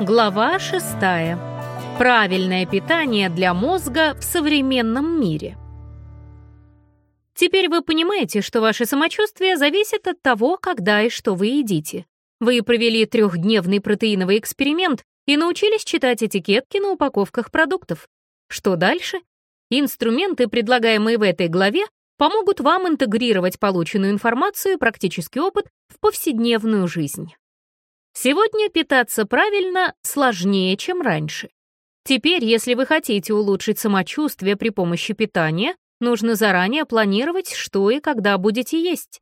Глава 6. Правильное питание для мозга в современном мире. Теперь вы понимаете, что ваше самочувствие зависит от того, когда и что вы едите. Вы провели трехдневный протеиновый эксперимент и научились читать этикетки на упаковках продуктов. Что дальше? Инструменты, предлагаемые в этой главе, помогут вам интегрировать полученную информацию и практический опыт в повседневную жизнь. Сегодня питаться правильно сложнее, чем раньше. Теперь, если вы хотите улучшить самочувствие при помощи питания, нужно заранее планировать, что и когда будете есть.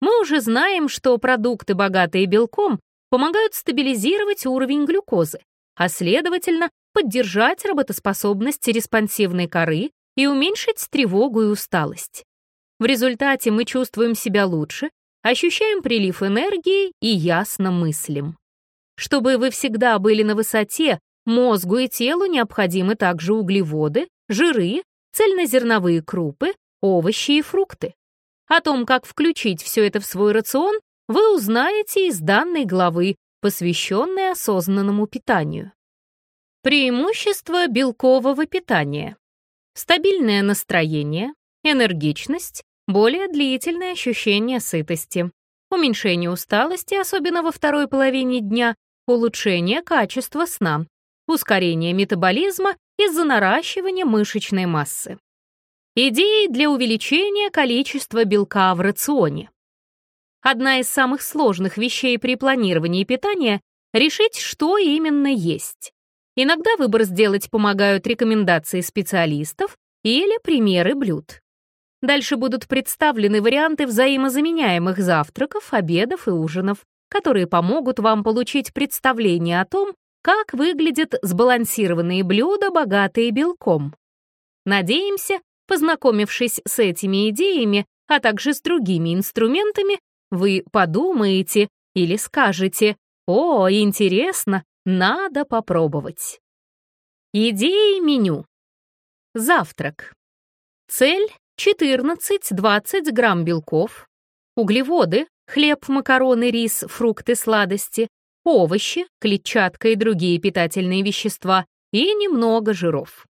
Мы уже знаем, что продукты, богатые белком, помогают стабилизировать уровень глюкозы, а следовательно, поддержать работоспособность респонсивной коры и уменьшить тревогу и усталость. В результате мы чувствуем себя лучше, ощущаем прилив энергии и ясно мыслим. Чтобы вы всегда были на высоте, мозгу и телу необходимы также углеводы, жиры, цельнозерновые крупы, овощи и фрукты. О том, как включить все это в свой рацион, вы узнаете из данной главы, посвященной осознанному питанию. Преимущество белкового питания. Стабильное настроение, энергичность, более длительное ощущение сытости, уменьшение усталости, особенно во второй половине дня, улучшение качества сна, ускорение метаболизма из-за наращивания мышечной массы. Идеи для увеличения количества белка в рационе. Одна из самых сложных вещей при планировании питания — решить, что именно есть. Иногда выбор сделать помогают рекомендации специалистов или примеры блюд. Дальше будут представлены варианты взаимозаменяемых завтраков, обедов и ужинов, которые помогут вам получить представление о том, как выглядят сбалансированные блюда, богатые белком. Надеемся, познакомившись с этими идеями, а также с другими инструментами, вы подумаете или скажете «О, интересно, надо попробовать». Идеи меню. Завтрак. Цель 14-20 грамм белков, углеводы, хлеб, макароны, рис, фрукты, сладости, овощи, клетчатка и другие питательные вещества и немного жиров.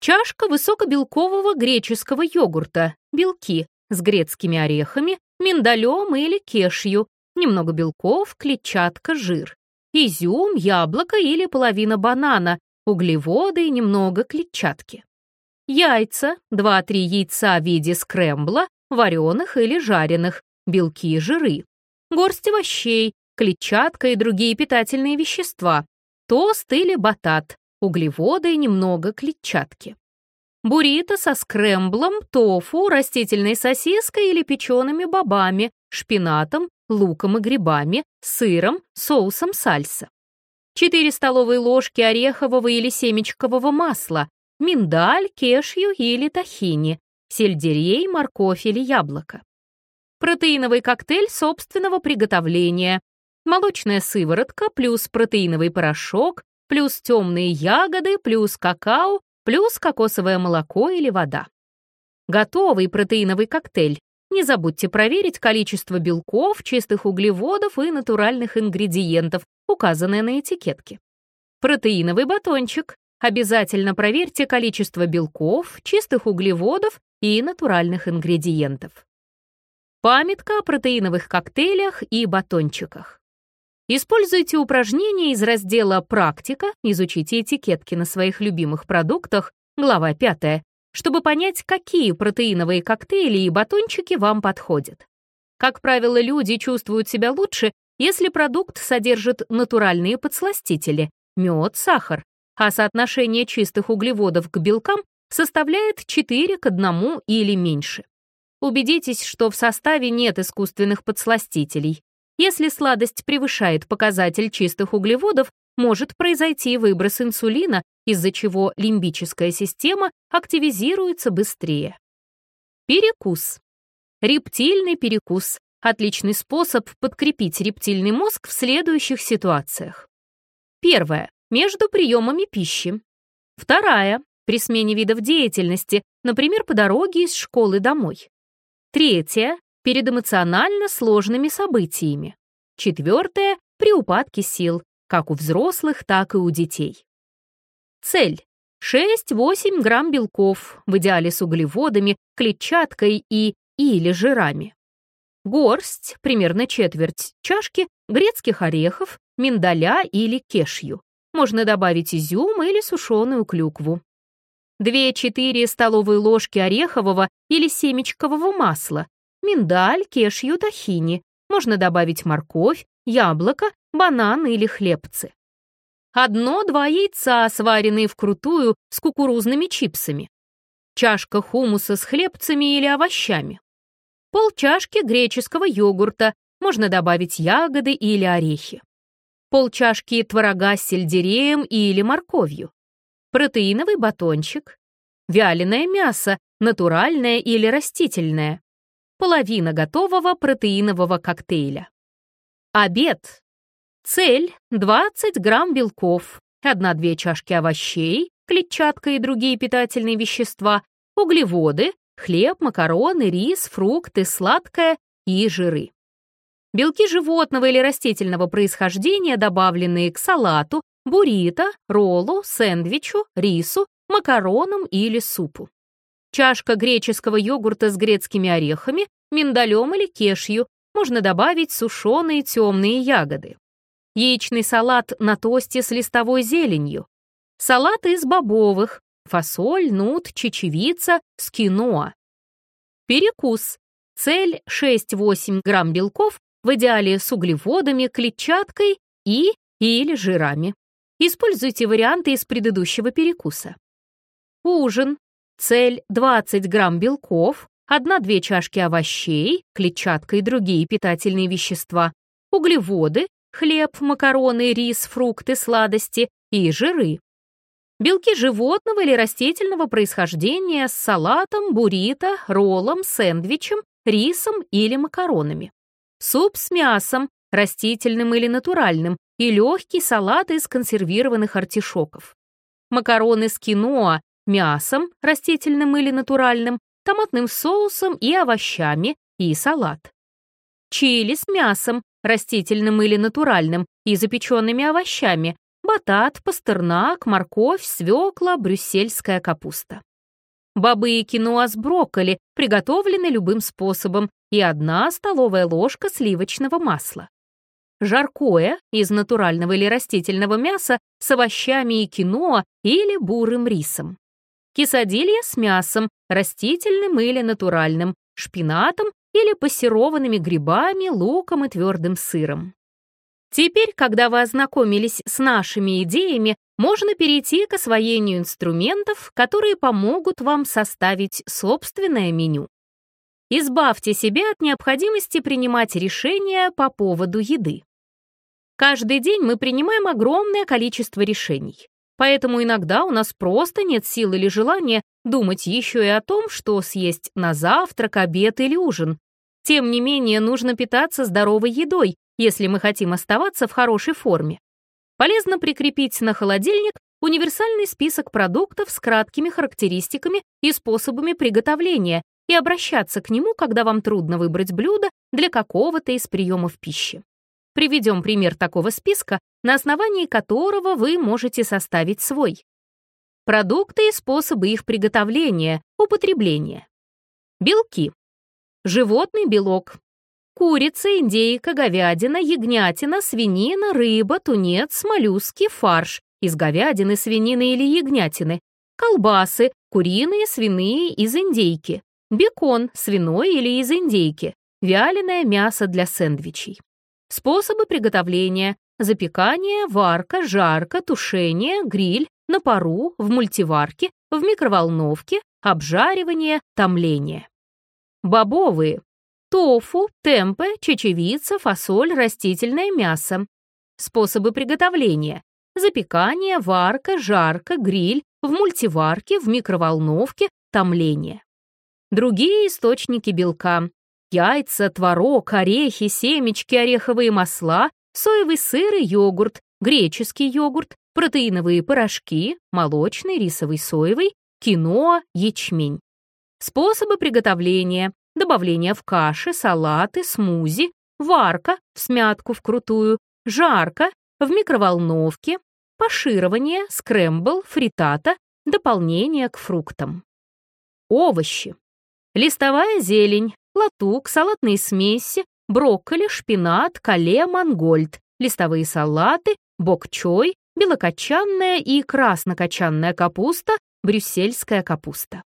Чашка высокобелкового греческого йогурта, белки с грецкими орехами, миндалем или кешью, немного белков, клетчатка, жир, изюм, яблоко или половина банана, углеводы и немного клетчатки. Яйца, 2-3 яйца в виде скрэмбла, вареных или жареных, белки и жиры. Горсть овощей, клетчатка и другие питательные вещества. Тост или батат, углеводы и немного клетчатки. Буррито со скрэмблом, тофу, растительной сосиской или печеными бобами, шпинатом, луком и грибами, сыром, соусом сальса. 4 столовые ложки орехового или семечкового масла, миндаль, кешью или тахини, сельдерей, морковь или яблоко. Протеиновый коктейль собственного приготовления, молочная сыворотка плюс протеиновый порошок, плюс темные ягоды, плюс какао, плюс кокосовое молоко или вода. Готовый протеиновый коктейль. Не забудьте проверить количество белков, чистых углеводов и натуральных ингредиентов, указанное на этикетке. Протеиновый батончик. Обязательно проверьте количество белков, чистых углеводов и натуральных ингредиентов. Памятка о протеиновых коктейлях и батончиках. Используйте упражнения из раздела «Практика», изучите этикетки на своих любимых продуктах, глава 5, чтобы понять, какие протеиновые коктейли и батончики вам подходят. Как правило, люди чувствуют себя лучше, если продукт содержит натуральные подсластители — мед, сахар, а соотношение чистых углеводов к белкам составляет 4 к 1 или меньше. Убедитесь, что в составе нет искусственных подсластителей. Если сладость превышает показатель чистых углеводов, может произойти выброс инсулина, из-за чего лимбическая система активизируется быстрее. Перекус. Рептильный перекус — отличный способ подкрепить рептильный мозг в следующих ситуациях. Первое между приемами пищи. Вторая — при смене видов деятельности, например, по дороге из школы домой. Третья — перед эмоционально сложными событиями. Четвертая — при упадке сил, как у взрослых, так и у детей. Цель 6-8 грамм белков, в идеале с углеводами, клетчаткой и или жирами. Горсть, примерно четверть чашки, грецких орехов, миндаля или кешью. Можно добавить изюм или сушеную клюкву. 2-4 столовые ложки орехового или семечкового масла, миндаль, кешью, тахини. Можно добавить морковь, яблоко, банан или хлебцы. Одно-два яйца, сваренные вкрутую с кукурузными чипсами. Чашка хумуса с хлебцами или овощами. Пол чашки греческого йогурта, можно добавить ягоды или орехи. Пол чашки творога с сельдереем или морковью. Протеиновый батончик. Вяленое мясо, натуральное или растительное. Половина готового протеинового коктейля. Обед Цель – 20 грамм белков, 1-2 чашки овощей, клетчатка и другие питательные вещества, углеводы, хлеб, макароны, рис, фрукты, сладкое и жиры. Белки животного или растительного происхождения, добавленные к салату, буррито, роллу, сэндвичу, рису, макаронам или супу. Чашка греческого йогурта с грецкими орехами, миндалем или кешью, можно добавить сушеные темные ягоды яичный салат на тосте с листовой зеленью, салат из бобовых, фасоль, нут, чечевица, скиноа. Перекус. Цель 6-8 грамм белков, в идеале с углеводами, клетчаткой и или жирами. Используйте варианты из предыдущего перекуса. Ужин. Цель 20 грамм белков, 1-2 чашки овощей, клетчатка и другие питательные вещества, углеводы, хлеб, макароны, рис, фрукты, сладости и жиры. Белки животного или растительного происхождения с салатом, буррито, роллом, сэндвичем, рисом или макаронами. Суп с мясом, растительным или натуральным, и легкий салат из консервированных артишоков. Макароны с киноа, мясом, растительным или натуральным, томатным соусом и овощами, и салат. Чили с мясом, растительным или натуральным, и запеченными овощами, батат, пастернак, морковь, свекла, брюссельская капуста. Бобы и киноа с брокколи приготовлены любым способом и одна столовая ложка сливочного масла. Жаркое из натурального или растительного мяса с овощами и киноа или бурым рисом. Кисадилья с мясом, растительным или натуральным, шпинатом или пассерованными грибами, луком и твердым сыром. Теперь, когда вы ознакомились с нашими идеями, можно перейти к освоению инструментов, которые помогут вам составить собственное меню. Избавьте себя от необходимости принимать решения по поводу еды. Каждый день мы принимаем огромное количество решений, поэтому иногда у нас просто нет сил или желания думать еще и о том, что съесть на завтрак, обед или ужин, тем не менее, нужно питаться здоровой едой, если мы хотим оставаться в хорошей форме. Полезно прикрепить на холодильник универсальный список продуктов с краткими характеристиками и способами приготовления и обращаться к нему, когда вам трудно выбрать блюдо для какого-то из приемов пищи. Приведем пример такого списка, на основании которого вы можете составить свой. Продукты и способы их приготовления, употребления. Белки. Животный белок. Курица, индейка, говядина, ягнятина, свинина, рыба, тунец, моллюски, фарш из говядины, свинины или ягнятины, колбасы, куриные, свиные из индейки, бекон, свиной или из индейки, вяленое мясо для сэндвичей. Способы приготовления – запекание, варка, жарка, тушение, гриль, на пару, в мультиварке, в микроволновке, обжаривание, томление. Бобовые. Тофу, темпе, чечевица, фасоль, растительное мясо. Способы приготовления. Запекание, варка, жарка, гриль, в мультиварке, в микроволновке, томление. Другие источники белка. Яйца, творог, орехи, семечки, ореховые масла, соевый сыр и йогурт, греческий йогурт, протеиновые порошки, молочный, рисовый, соевый, киноа, ячмень. Способы приготовления. Добавление в каши, салаты, смузи, варка, в смятку вкрутую, жарка, в микроволновке, паширование, скрэмбл, фритата, дополнение к фруктам. Овощи. Листовая зелень, латук, салатные смеси, брокколи, шпинат, кале, мангольд, листовые салаты, бок-чой, белокочанная и краснокочанная капуста, брюссельская капуста.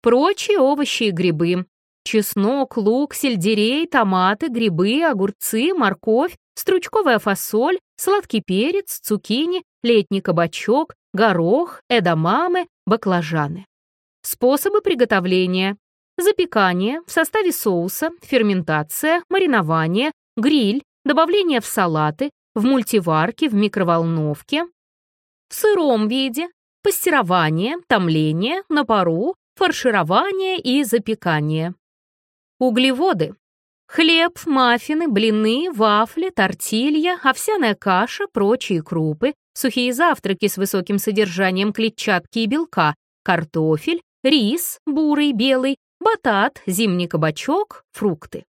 Прочие овощи и грибы. Чеснок, лук, сельдерей, томаты, грибы, огурцы, морковь, стручковая фасоль, сладкий перец, цукини, летний кабачок, горох, эдамамы, баклажаны. Способы приготовления. Запекание в составе соуса, ферментация, маринование, гриль, добавление в салаты, в мультиварке, в микроволновке. В сыром виде пастерование, томление, на пару, фарширование и запекание. Углеводы. Хлеб, маффины, блины, вафли, тортилья, овсяная каша, прочие крупы, сухие завтраки с высоким содержанием клетчатки и белка, картофель, рис, бурый, белый, батат, зимний кабачок, фрукты.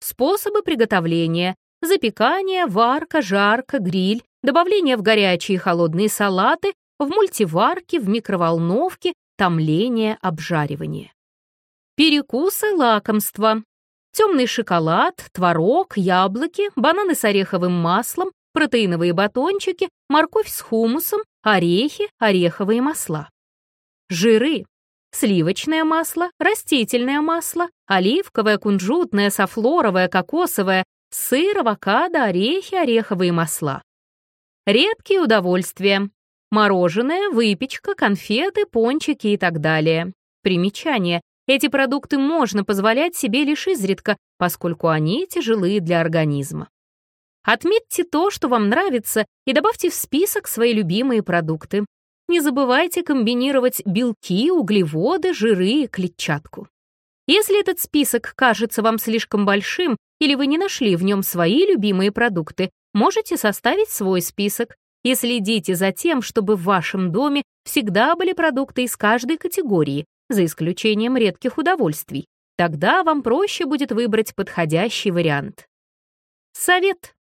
Способы приготовления. Запекание, варка, жарка, гриль, добавление в горячие и холодные салаты, в мультиварке, в микроволновке, томление, обжаривание. Перекусы, лакомства. Темный шоколад, творог, яблоки, бананы с ореховым маслом, протеиновые батончики, морковь с хумусом, орехи, ореховые масла. Жиры. Сливочное масло, растительное масло, оливковое, кунжутное, софлоровое, кокосовое, сыр, авокадо, орехи, ореховые масла. Редкие удовольствия. Мороженое, выпечка, конфеты, пончики и так далее. Примечание. Эти продукты можно позволять себе лишь изредка, поскольку они тяжелые для организма. Отметьте то, что вам нравится, и добавьте в список свои любимые продукты. Не забывайте комбинировать белки, углеводы, жиры и клетчатку. Если этот список кажется вам слишком большим или вы не нашли в нем свои любимые продукты, можете составить свой список и следите за тем, чтобы в вашем доме всегда были продукты из каждой категории, за исключением редких удовольствий. Тогда вам проще будет выбрать подходящий вариант. Совет.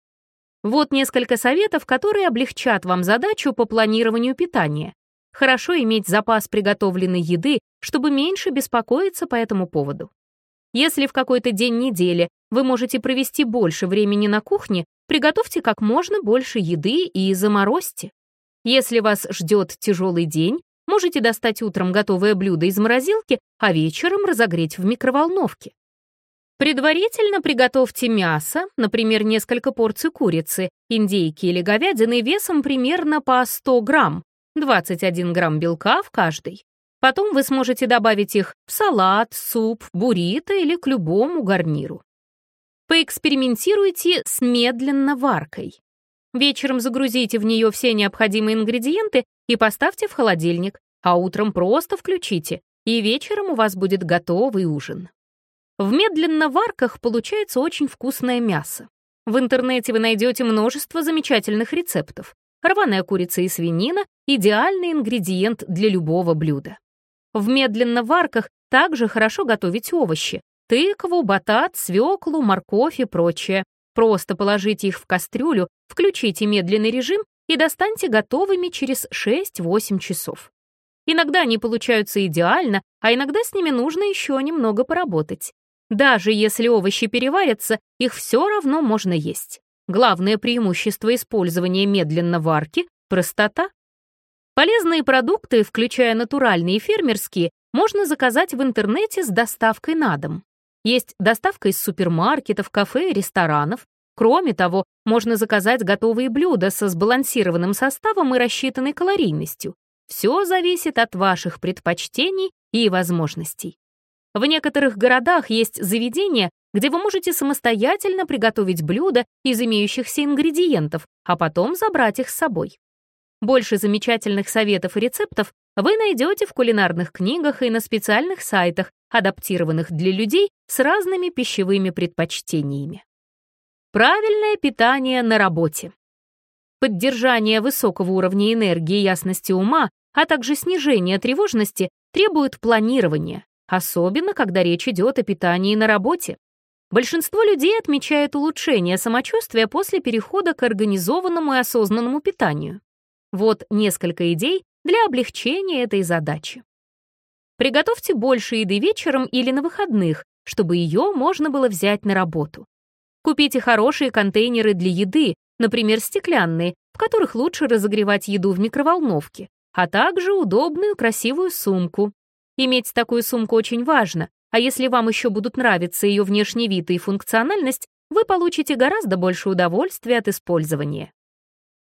Вот несколько советов, которые облегчат вам задачу по планированию питания. Хорошо иметь запас приготовленной еды, чтобы меньше беспокоиться по этому поводу. Если в какой-то день недели вы можете провести больше времени на кухне, приготовьте как можно больше еды и заморозьте. Если вас ждет тяжелый день, Можете достать утром готовое блюдо из морозилки, а вечером разогреть в микроволновке. Предварительно приготовьте мясо, например, несколько порций курицы, индейки или говядины весом примерно по 100 грамм, 21 грамм белка в каждой. Потом вы сможете добавить их в салат, суп, буррито или к любому гарниру. Поэкспериментируйте с медленно варкой. Вечером загрузите в нее все необходимые ингредиенты и поставьте в холодильник, а утром просто включите, и вечером у вас будет готовый ужин. В медленно варках получается очень вкусное мясо. В интернете вы найдете множество замечательных рецептов. Рваная курица и свинина — идеальный ингредиент для любого блюда. В медленно варках также хорошо готовить овощи — тыкву, батат, свеклу, морковь и прочее. Просто положите их в кастрюлю, включите медленный режим и достаньте готовыми через 6-8 часов. Иногда они получаются идеально, а иногда с ними нужно еще немного поработать. Даже если овощи переварятся, их все равно можно есть. Главное преимущество использования медленно варки — простота. Полезные продукты, включая натуральные и фермерские, можно заказать в интернете с доставкой на дом. Есть доставка из супермаркетов, кафе и ресторанов, Кроме того, можно заказать готовые блюда со сбалансированным составом и рассчитанной калорийностью. Все зависит от ваших предпочтений и возможностей. В некоторых городах есть заведения, где вы можете самостоятельно приготовить блюда из имеющихся ингредиентов, а потом забрать их с собой. Больше замечательных советов и рецептов вы найдете в кулинарных книгах и на специальных сайтах, адаптированных для людей с разными пищевыми предпочтениями. Правильное питание на работе. Поддержание высокого уровня энергии и ясности ума, а также снижение тревожности требует планирования, особенно когда речь идет о питании на работе. Большинство людей отмечает улучшение самочувствия после перехода к организованному и осознанному питанию. Вот несколько идей для облегчения этой задачи. Приготовьте больше еды вечером или на выходных, чтобы ее можно было взять на работу. Купите хорошие контейнеры для еды, например, стеклянные, в которых лучше разогревать еду в микроволновке, а также удобную красивую сумку. Иметь такую сумку очень важно, а если вам еще будут нравиться ее внешний вид и функциональность, вы получите гораздо больше удовольствия от использования.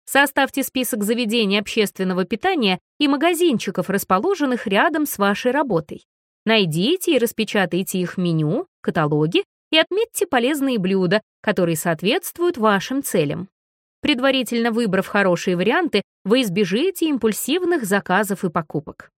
Составьте список заведений общественного питания и магазинчиков, расположенных рядом с вашей работой. Найдите и распечатайте их меню, каталоги и отметьте полезные блюда, которые соответствуют вашим целям. Предварительно выбрав хорошие варианты, вы избежите импульсивных заказов и покупок.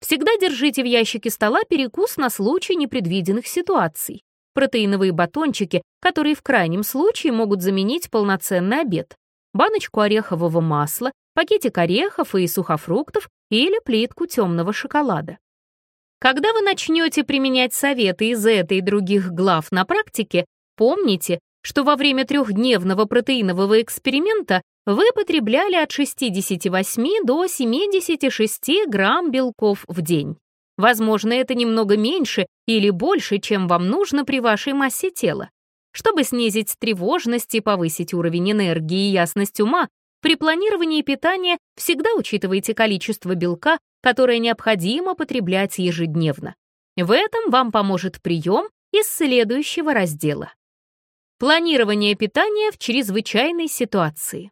Всегда держите в ящике стола перекус на случай непредвиденных ситуаций. Протеиновые батончики, которые в крайнем случае могут заменить полноценный обед. Баночку орехового масла, пакетик орехов и сухофруктов или плитку темного шоколада. Когда вы начнете применять советы из этой и других глав на практике, помните, что во время трехдневного протеинового эксперимента вы потребляли от 68 до 76 грамм белков в день. Возможно, это немного меньше или больше, чем вам нужно при вашей массе тела. Чтобы снизить тревожность и повысить уровень энергии и ясность ума, при планировании питания всегда учитывайте количество белка, которое необходимо потреблять ежедневно. В этом вам поможет прием из следующего раздела. Планирование питания в чрезвычайной ситуации.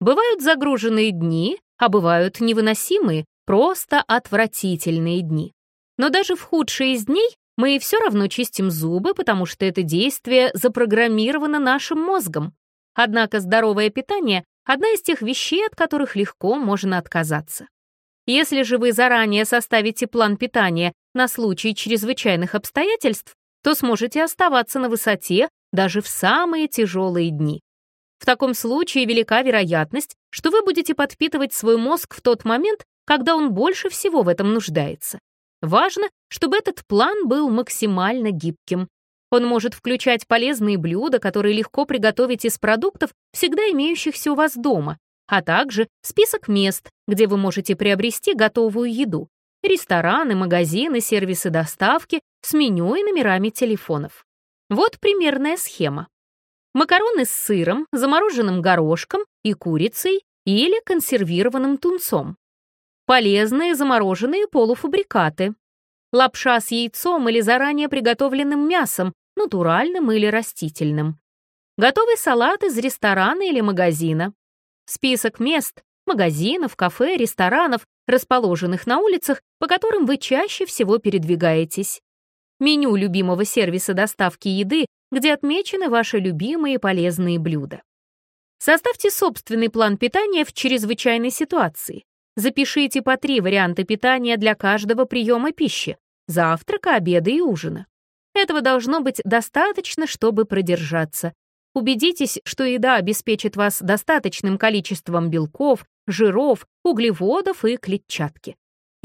Бывают загруженные дни, а бывают невыносимые, просто отвратительные дни. Но даже в худшие из дней мы все равно чистим зубы, потому что это действие запрограммировано нашим мозгом. Однако здоровое питание — одна из тех вещей, от которых легко можно отказаться. Если же вы заранее составите план питания на случай чрезвычайных обстоятельств, то сможете оставаться на высоте даже в самые тяжелые дни. В таком случае велика вероятность, что вы будете подпитывать свой мозг в тот момент, когда он больше всего в этом нуждается. Важно, чтобы этот план был максимально гибким. Он может включать полезные блюда, которые легко приготовить из продуктов, всегда имеющихся у вас дома, а также список мест, где вы можете приобрести готовую еду, рестораны, магазины, сервисы доставки с меню и номерами телефонов. Вот примерная схема. Макароны с сыром, замороженным горошком и курицей или консервированным тунцом. Полезные замороженные полуфабрикаты. Лапша с яйцом или заранее приготовленным мясом, натуральным или растительным. Готовый салат из ресторана или магазина. Список мест, магазинов, кафе, ресторанов, расположенных на улицах, по которым вы чаще всего передвигаетесь меню любимого сервиса доставки еды, где отмечены ваши любимые полезные блюда. Составьте собственный план питания в чрезвычайной ситуации. Запишите по три варианта питания для каждого приема пищи – завтрака, обеда и ужина. Этого должно быть достаточно, чтобы продержаться. Убедитесь, что еда обеспечит вас достаточным количеством белков, жиров, углеводов и клетчатки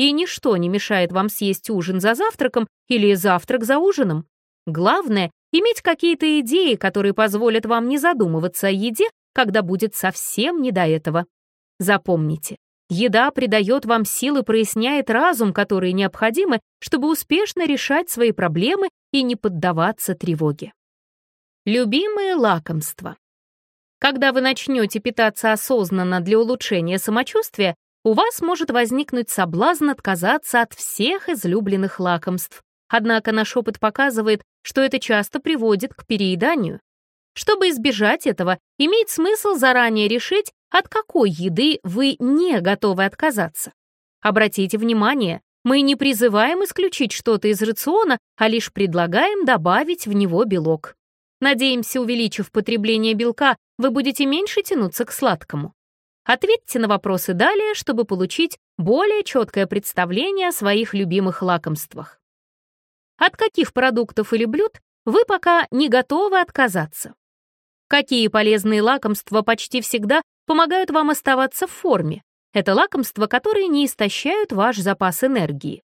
и ничто не мешает вам съесть ужин за завтраком или завтрак за ужином. Главное — иметь какие-то идеи, которые позволят вам не задумываться о еде, когда будет совсем не до этого. Запомните, еда придает вам силы, проясняет разум, которые необходимы, чтобы успешно решать свои проблемы и не поддаваться тревоге. Любимые лакомства. Когда вы начнете питаться осознанно для улучшения самочувствия, у вас может возникнуть соблазн отказаться от всех излюбленных лакомств. Однако наш опыт показывает, что это часто приводит к перееданию. Чтобы избежать этого, имеет смысл заранее решить, от какой еды вы не готовы отказаться. Обратите внимание, мы не призываем исключить что-то из рациона, а лишь предлагаем добавить в него белок. Надеемся, увеличив потребление белка, вы будете меньше тянуться к сладкому. Ответьте на вопросы далее, чтобы получить более четкое представление о своих любимых лакомствах. От каких продуктов или блюд вы пока не готовы отказаться? Какие полезные лакомства почти всегда помогают вам оставаться в форме? Это лакомства, которые не истощают ваш запас энергии.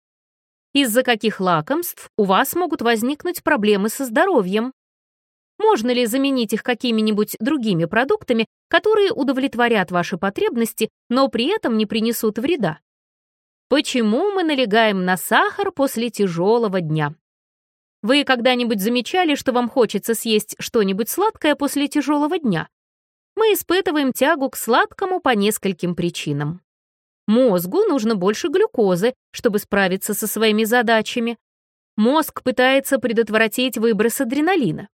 из-за каких лакомств у вас могут возникнуть проблемы со здоровьем. Можно ли заменить их какими-нибудь другими продуктами, которые удовлетворят ваши потребности, но при этом не принесут вреда? Почему мы налегаем на сахар после тяжелого дня? Вы когда-нибудь замечали, что вам хочется съесть что-нибудь сладкое после тяжелого дня? Мы испытываем тягу к сладкому по нескольким причинам. Мозгу нужно больше глюкозы, чтобы справиться со своими задачами. Мозг пытается предотвратить выброс адреналина.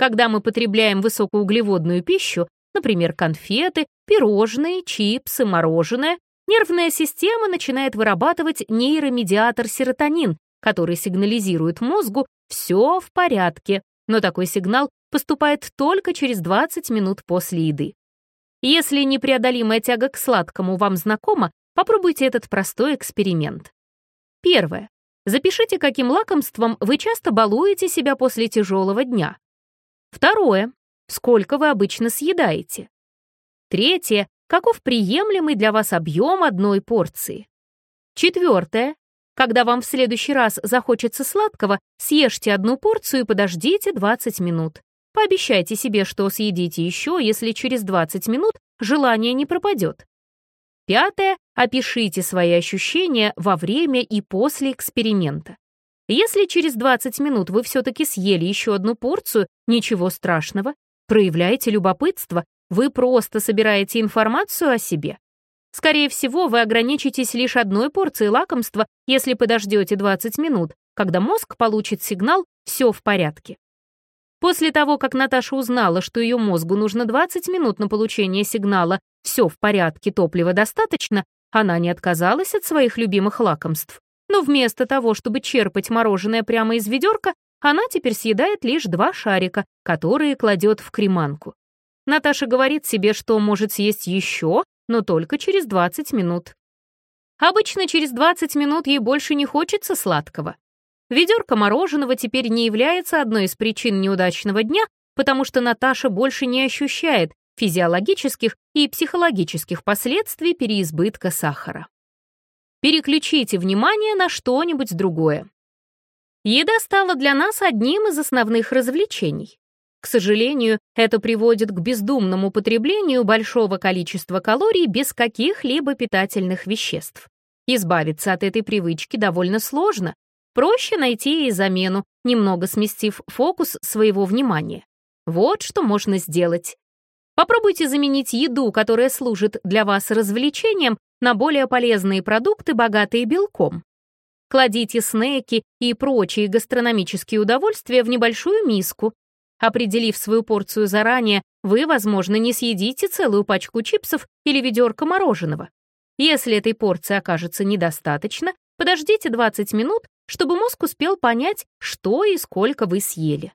Когда мы потребляем высокоуглеводную пищу, например, конфеты, пирожные, чипсы, мороженое, нервная система начинает вырабатывать нейромедиатор серотонин, который сигнализирует мозгу «все в порядке», но такой сигнал поступает только через 20 минут после еды. Если непреодолимая тяга к сладкому вам знакома, Попробуйте этот простой эксперимент. Первое. Запишите, каким лакомством вы часто балуете себя после тяжелого дня. Второе. Сколько вы обычно съедаете. Третье. Каков приемлемый для вас объем одной порции. Четвертое. Когда вам в следующий раз захочется сладкого, съешьте одну порцию и подождите 20 минут. Пообещайте себе, что съедите еще, если через 20 минут желание не пропадет. Пятое. Опишите свои ощущения во время и после эксперимента. Если через 20 минут вы все-таки съели еще одну порцию, ничего страшного. Проявляйте любопытство, вы просто собираете информацию о себе. Скорее всего, вы ограничитесь лишь одной порцией лакомства, если подождете 20 минут, когда мозг получит сигнал «все в порядке». После того, как Наташа узнала, что ее мозгу нужно 20 минут на получение сигнала «все в порядке, топлива достаточно», она не отказалась от своих любимых лакомств. Но вместо того, чтобы черпать мороженое прямо из ведерка, она теперь съедает лишь два шарика, которые кладет в креманку. Наташа говорит себе, что может съесть еще, но только через 20 минут. Обычно через 20 минут ей больше не хочется сладкого. Ведерко мороженого теперь не является одной из причин неудачного дня, потому что Наташа больше не ощущает физиологических и психологических последствий переизбытка сахара. Переключите внимание на что-нибудь другое. Еда стала для нас одним из основных развлечений. К сожалению, это приводит к бездумному потреблению большого количества калорий без каких-либо питательных веществ. Избавиться от этой привычки довольно сложно, Проще найти ей замену, немного сместив фокус своего внимания. Вот что можно сделать. Попробуйте заменить еду, которая служит для вас развлечением, на более полезные продукты, богатые белком. Кладите снеки и прочие гастрономические удовольствия в небольшую миску. Определив свою порцию заранее, вы, возможно, не съедите целую пачку чипсов или ведерко мороженого. Если этой порции окажется недостаточно, подождите 20 минут чтобы мозг успел понять, что и сколько вы съели.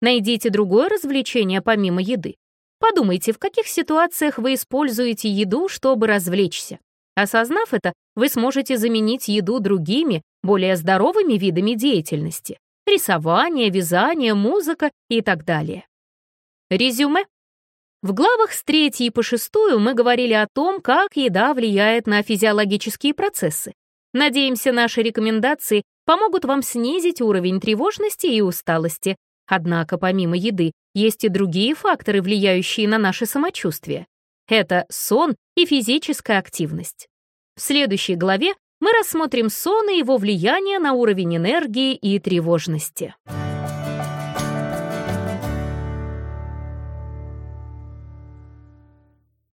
Найдите другое развлечение помимо еды. Подумайте, в каких ситуациях вы используете еду, чтобы развлечься. Осознав это, вы сможете заменить еду другими, более здоровыми видами деятельности. Рисование, вязание, музыка и так далее. Резюме. В главах с третьей по шестую мы говорили о том, как еда влияет на физиологические процессы. Надеемся, наши рекомендации помогут вам снизить уровень тревожности и усталости. Однако помимо еды есть и другие факторы, влияющие на наше самочувствие. Это сон и физическая активность. В следующей главе мы рассмотрим сон и его влияние на уровень энергии и тревожности.